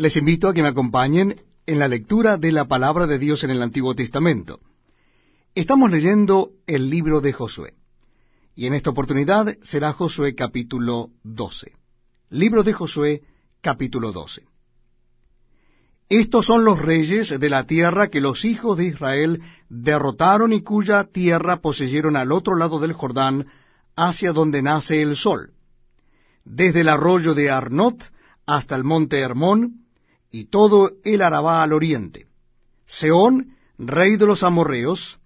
Les invito a que me acompañen en la lectura de la palabra de Dios en el Antiguo Testamento. Estamos leyendo el libro de Josué, y en esta oportunidad será Josué capítulo 12. Libro de Josué capítulo 12. Estos son los reyes de la tierra que los hijos de Israel derrotaron y cuya tierra poseyeron al otro lado del Jordán, hacia donde nace el sol, desde el arroyo de Arnot hasta el monte Hermón, y todo el Arabá al oriente. Seón, rey de los amorreos,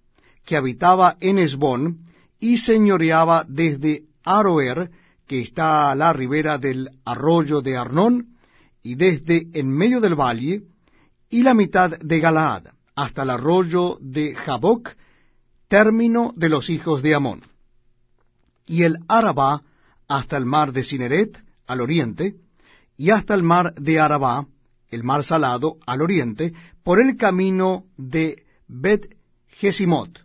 que habitaba en Esbón, y señoreaba desde Aroer, que está a la ribera del arroyo de Arnón, y desde en medio del valle, y la mitad de Galaad, hasta el arroyo de Jaboc, término de los hijos de Amón. Y el Arabá hasta el mar de Cineret, al oriente, y hasta el mar de Arabá, el mar salado, al oriente, por el camino de Bet Gesimot,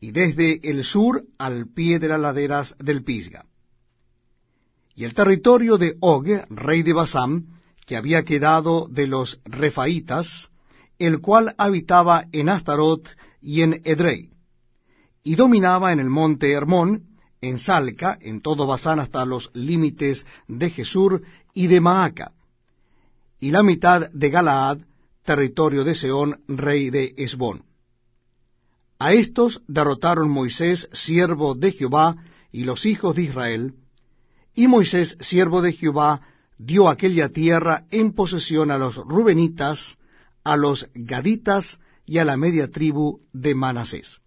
y desde el sur al pie de las laderas del Pisga. Y el territorio de Og, rey de Basán, que había quedado de los refaítas, el cual habitaba en Astarot y en Edrei, y dominaba en el monte Hermón, en Salca, en todo Basán hasta los límites de Jesur y de Maaca, y la mitad de Galaad, territorio de Seón, rey de Esbón. A estos derrotaron Moisés, siervo de Jehová, y los hijos de Israel, y Moisés, siervo de Jehová, dio aquella tierra en posesión a los rubenitas, a los gaditas y a la media tribu de Manasés.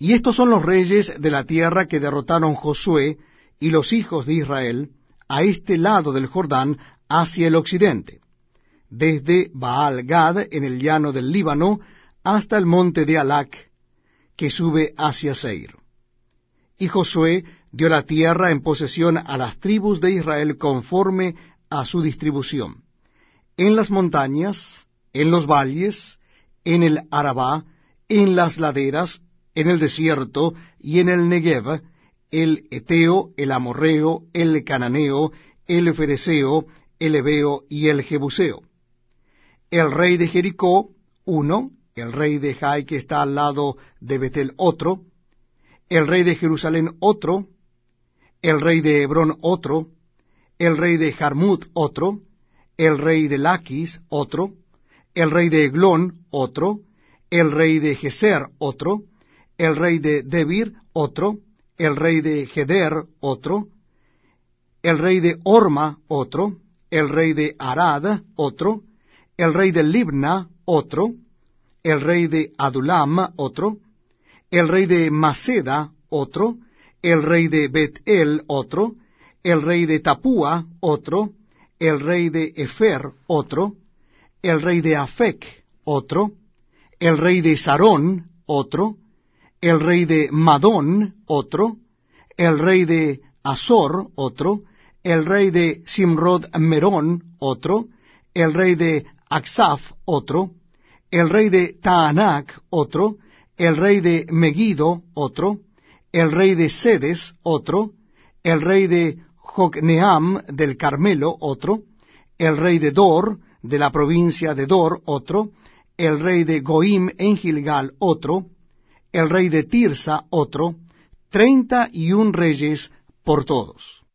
Y estos son los reyes de la tierra que derrotaron Josué y los hijos de Israel a este lado del Jordán hacia el occidente, desde Baal Gad en el llano del Líbano hasta el monte de Alac, que sube hacia Seir. Y Josué dio la tierra en posesión a las tribus de Israel conforme a su distribución, en las montañas, en los valles, en el Arabá, en las laderas, en el desierto y en el Negev, el Eteo, el Amorreo, el Cananeo, el Fereseo, el Ebeo y el Jebuseo. El rey de Jericó, uno, el rey de Jai que está al lado de Betel, otro, el rey de Jerusalén, otro, el rey de Hebrón otro, el rey de Jarmut otro, el rey de Laquis otro, el rey de Eglón otro, el rey de Geser otro, el rey de Debir otro, el rey de Geder otro, el rey de Orma otro, el rey de Arad otro, el rey de Libna otro, el rey de Adulam otro, el rey de Maceda otro, el rey de Bet-El otro, el rey de Tapúa otro, el rey de Efer otro, el rey de Afec otro, el rey de Sarón otro, el rey de Madón otro, el rey de Azor otro, el rey de Simrod Merón otro, el rey de Aksaf otro, el rey de Taanac otro, el rey de Megido otro, el rey de Sedes, otro, el rey de Jocneam del Carmelo, otro, el rey de Dor, de la provincia de Dor, otro, el rey de Goim en Gilgal, otro, el rey de Tirsa, otro, treinta y un reyes por todos.